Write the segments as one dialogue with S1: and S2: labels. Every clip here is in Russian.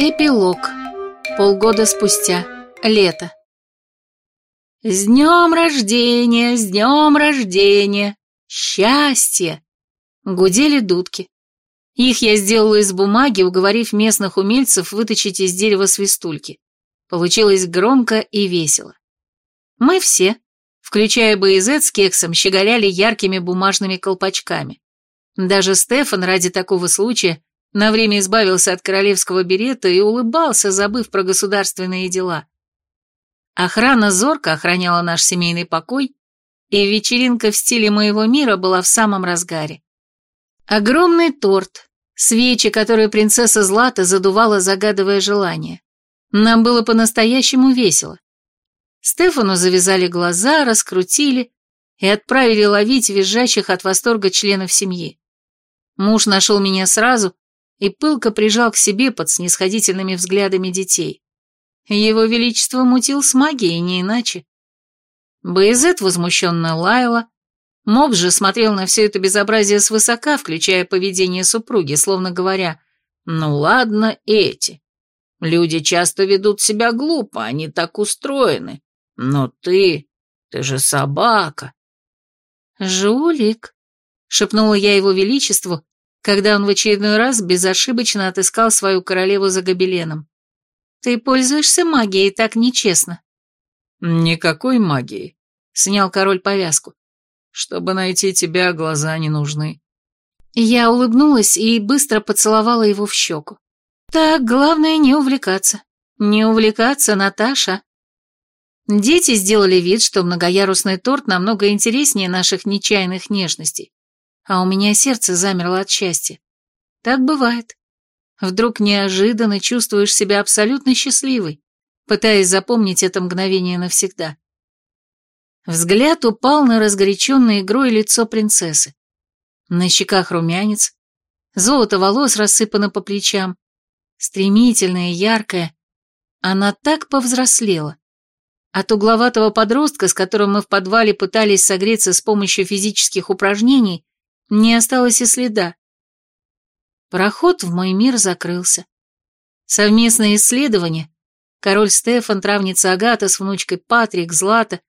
S1: Эпилог. Полгода спустя. Лето. «С днем рождения! С днем рождения! Счастье!» Гудели дудки. Их я сделала из бумаги, уговорив местных умельцев выточить из дерева свистульки. Получилось громко и весело. Мы все, включая Боязет с кексом, щеголяли яркими бумажными колпачками. Даже Стефан ради такого случая на время избавился от королевского берета и улыбался, забыв про государственные дела. Охрана зорко охраняла наш семейный покой, и вечеринка в стиле моего мира была в самом разгаре. Огромный торт, свечи, которые принцесса Злата задувала, загадывая желание. Нам было по-настоящему весело. Стефану завязали глаза, раскрутили и отправили ловить визжащих от восторга членов семьи. Муж нашел меня сразу и пылко прижал к себе под снисходительными взглядами детей. Его Величество мутил с магией, не иначе. Боязет возмущенно лаяла, Моб же смотрел на все это безобразие свысока, включая поведение супруги, словно говоря, «Ну ладно, эти. Люди часто ведут себя глупо, они так устроены. Но ты, ты же собака». «Жулик», — шепнула я его величеству, когда он в очередной раз безошибочно отыскал свою королеву за гобеленом. «Ты пользуешься магией так нечестно».
S2: «Никакой магии», — снял король повязку. «Чтобы найти тебя, глаза не нужны».
S1: Я улыбнулась и быстро поцеловала его в щеку. «Так, главное не увлекаться. Не увлекаться, Наташа». Дети сделали вид, что многоярусный торт намного интереснее наших нечаянных нежностей а у меня сердце замерло от счастья. Так бывает. Вдруг неожиданно чувствуешь себя абсолютно счастливой, пытаясь запомнить это мгновение навсегда. Взгляд упал на разгоряченное игрой лицо принцессы. На щеках румянец, золото волос рассыпано по плечам, стремительная, яркая. Она так повзрослела. От угловатого подростка, с которым мы в подвале пытались согреться с помощью физических упражнений, не осталось и следа. Проход в мой мир закрылся. Совместное исследование, король Стефан, травница Агата с внучкой Патрик, Злата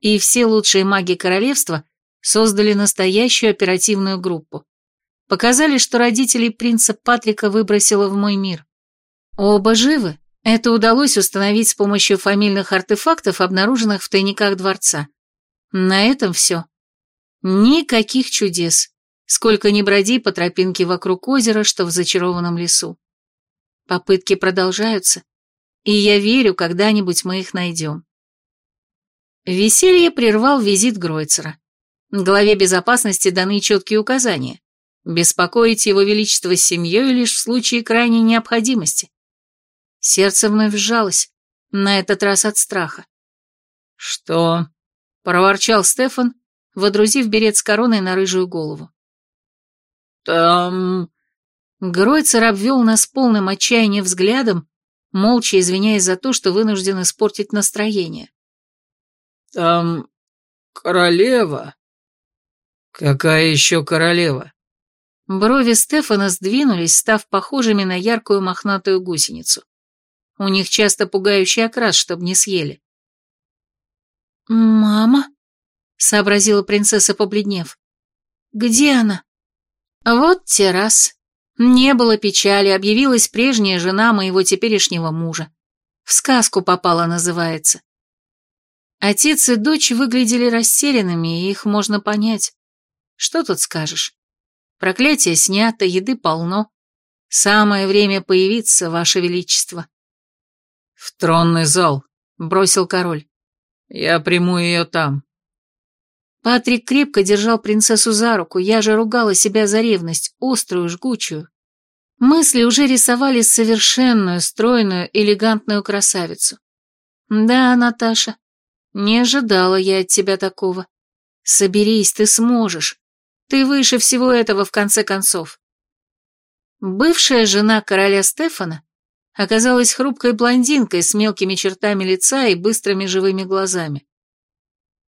S1: и все лучшие маги королевства создали настоящую оперативную группу. Показали, что родителей принца Патрика выбросило в мой мир. Оба живы. Это удалось установить с помощью фамильных артефактов, обнаруженных в тайниках дворца. На этом все. Никаких чудес сколько ни броди по тропинке вокруг озера, что в зачарованном лесу. Попытки продолжаются, и я верю, когда-нибудь мы их найдем. Веселье прервал визит Гройцера. Главе безопасности даны четкие указания. Беспокоить его величество с семьей лишь в случае крайней необходимости. Сердце вновь сжалось, на этот раз от страха.
S2: «Что?» — проворчал Стефан, водрузив берет с короной на рыжую голову.
S1: «Там...» Гройцер обвел нас полным отчаяния взглядом, молча извиняясь за то, что вынужден испортить настроение.
S2: «Там... королева...» «Какая еще королева?»
S1: Брови Стефана сдвинулись, став похожими на яркую мохнатую гусеницу. У них часто пугающий окрас, чтобы не съели. «Мама?» — сообразила принцесса, побледнев. «Где она?» Вот те раз. Не было печали, объявилась прежняя жена моего теперешнего мужа. В сказку попала, называется. Отец и дочь выглядели растерянными, и их можно понять. Что тут скажешь? Проклятие снято, еды полно. Самое время появиться, Ваше Величество.
S2: В тронный зал, бросил король. Я приму ее там.
S1: Патрик крепко держал принцессу за руку, я же ругала себя за ревность, острую, жгучую. Мысли уже рисовали совершенную, стройную, элегантную красавицу. Да, Наташа, не ожидала я от тебя такого. Соберись, ты сможешь. Ты выше всего этого в конце концов. Бывшая жена короля Стефана оказалась хрупкой блондинкой с мелкими чертами лица и быстрыми живыми глазами.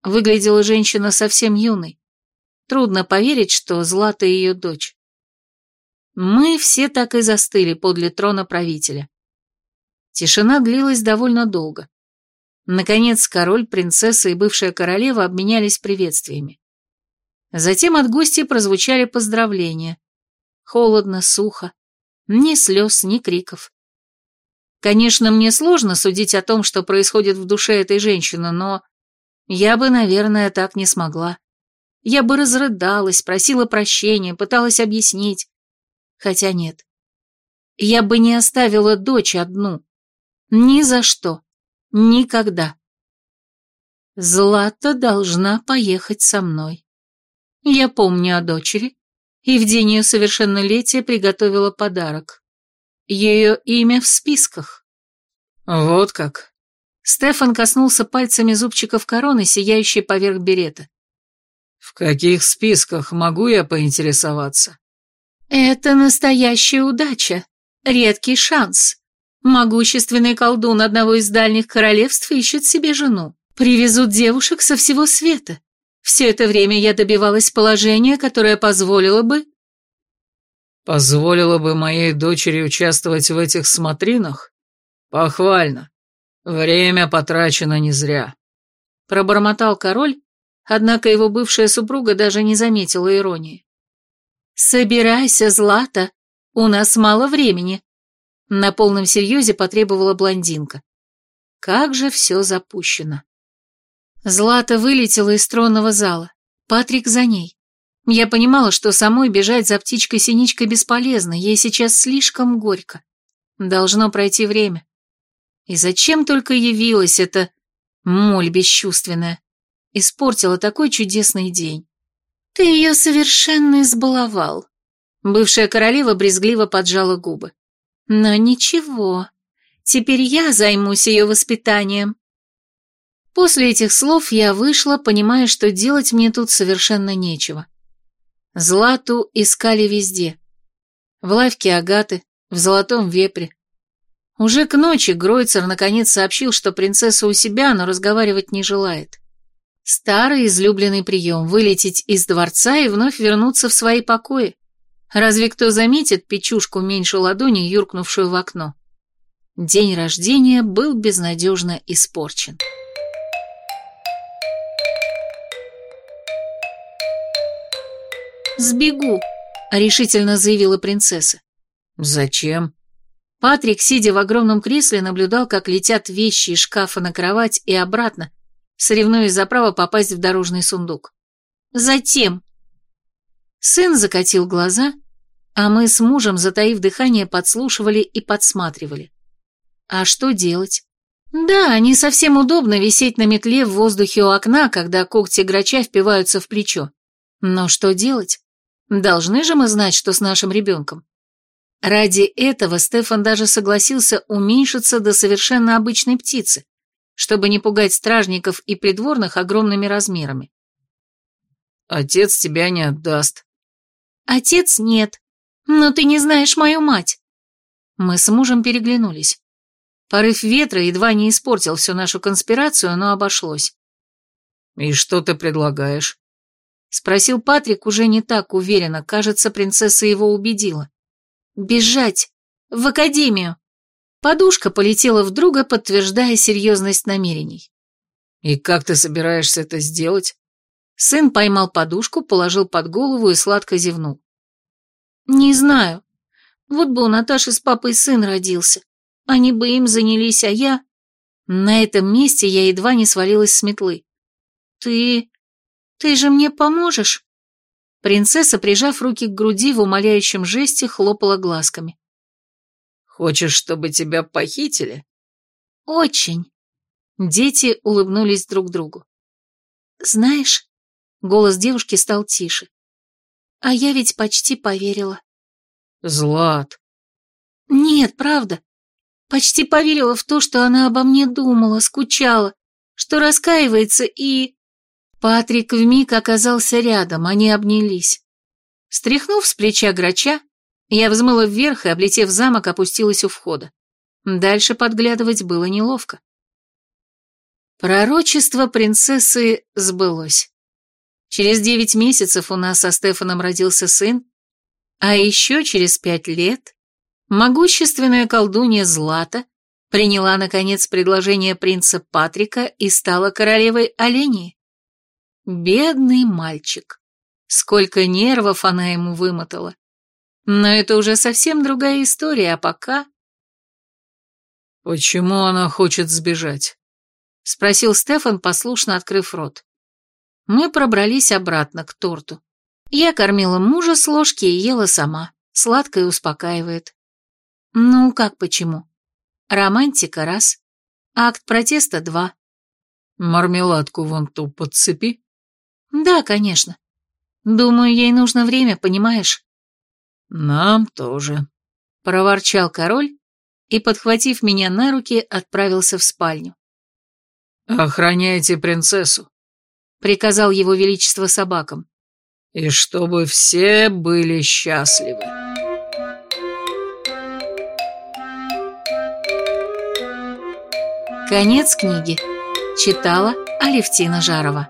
S1: Выглядела женщина совсем юной. Трудно поверить, что Злата ее дочь. Мы все так и застыли подле трона правителя. Тишина длилась довольно долго. Наконец, король, принцесса и бывшая королева обменялись приветствиями. Затем от гостей прозвучали поздравления. Холодно, сухо, ни слез, ни криков. Конечно, мне сложно судить о том, что происходит в душе этой женщины, но я бы, наверное, так не смогла. Я бы разрыдалась, просила прощения, пыталась объяснить. Хотя нет. Я бы не оставила дочь одну. Ни за что. Никогда. Злата должна поехать со мной. Я помню о дочери, и в день ее совершеннолетия приготовила подарок. Ее имя в списках.
S2: Вот как.
S1: Стефан коснулся пальцами зубчиков короны, сияющей поверх берета.
S2: В каких списках могу я поинтересоваться?
S1: Это настоящая удача, редкий шанс. Могущественный колдун одного из дальних королевств ищет себе жену. Привезут девушек со всего света. Все это время я добивалась положения, которое позволило бы...
S2: Позволило бы моей дочери участвовать в этих смотринах? Похвально. Время потрачено не зря.
S1: Пробормотал король, однако его бывшая супруга даже не заметила иронии. «Собирайся, Злата, у нас мало времени», — на полном серьезе потребовала блондинка. Как же все запущено. Злата вылетела из тронного зала. Патрик за ней. Я понимала, что самой бежать за птичкой-синичкой бесполезно, ей сейчас слишком горько. Должно пройти время. И зачем только явилась эта моль бесчувственная? Испортила такой чудесный день. Ты ее совершенно избаловал. Бывшая королева брезгливо поджала губы. Но ничего, теперь я займусь ее воспитанием. После этих слов я вышла, понимая, что делать мне тут совершенно нечего. Злату искали везде. В лавке Агаты, в Золотом Вепре. Уже к ночи Гройцер наконец сообщил, что принцесса у себя, но разговаривать не желает. Старый излюбленный прием – вылететь из дворца и вновь вернуться в свои покои. Разве кто заметит печушку меньше ладони, юркнувшую в окно? День рождения был безнадежно испорчен. «Сбегу», — решительно заявила принцесса.
S2: «Зачем?»
S1: Патрик, сидя в огромном кресле, наблюдал, как летят вещи из шкафа на кровать и обратно, соревнуясь за право попасть в дорожный сундук. «Затем...» Сын закатил глаза, а мы с мужем, затаив дыхание, подслушивали и подсматривали. А что делать? Да, не совсем удобно висеть на метле в воздухе у окна, когда когти грача впиваются в плечо. Но что делать? Должны же мы знать, что с нашим ребенком. Ради этого Стефан даже согласился уменьшиться до совершенно обычной птицы, чтобы не пугать стражников и придворных огромными размерами.
S2: «Отец тебя не отдаст».
S1: «Отец нет, но ты не знаешь мою мать». Мы с мужем переглянулись. Порыв ветра едва не испортил всю нашу конспирацию, но обошлось.
S2: «И что ты предлагаешь?»
S1: Спросил Патрик уже не так уверенно, кажется, принцесса его убедила. Бежать! В академию! Подушка полетела в друга, подтверждая серьезность намерений.
S2: «И как ты собираешься это сделать?»
S1: Сын поймал подушку, положил под голову и сладко зевнул. «Не знаю. Вот бы у Наташи с папой сын родился. Они бы им занялись, а я...» На этом месте я едва не свалилась с метлы. «Ты... «Ты же мне поможешь?» Принцесса, прижав руки к груди, в умоляющем жесте хлопала глазками.
S2: «Хочешь, чтобы тебя похитили?»
S1: «Очень». Дети улыбнулись друг другу. «Знаешь...» — голос девушки стал тише. «А я ведь почти поверила».
S2: «Злат».
S1: «Нет, правда. Почти поверила в то, что она обо мне думала, скучала, что раскаивается и...» Патрик вмиг оказался рядом, они обнялись. Стряхнув с плеча грача, я взмыла вверх и, облетев замок, опустилась у входа. Дальше подглядывать было неловко. Пророчество принцессы сбылось. Через девять месяцев у нас со Стефаном родился сын, а еще через пять лет могущественная колдунья Злата Приняла, наконец, предложение принца Патрика и стала королевой оленей. Бедный мальчик. Сколько нервов она ему вымотала. Но это уже совсем другая история, а пока...
S2: «Почему она хочет сбежать?»
S1: — спросил Стефан, послушно открыв рот. Мы пробрались обратно к торту. Я кормила мужа с ложки и ела сама. Сладкое успокаивает. Ну, как почему? Романтика раз. Акт протеста два.
S2: Мармеладку вон ту подцепи.
S1: Да, конечно. Думаю, ей нужно время, понимаешь?
S2: Нам тоже.
S1: Проворчал король и, подхватив меня на руки, отправился в спальню.
S2: «Охраняйте принцессу», —
S1: приказал его величество собакам.
S2: «И чтобы все были счастливы».
S1: Конец книги. Читала Алевтина Жарова.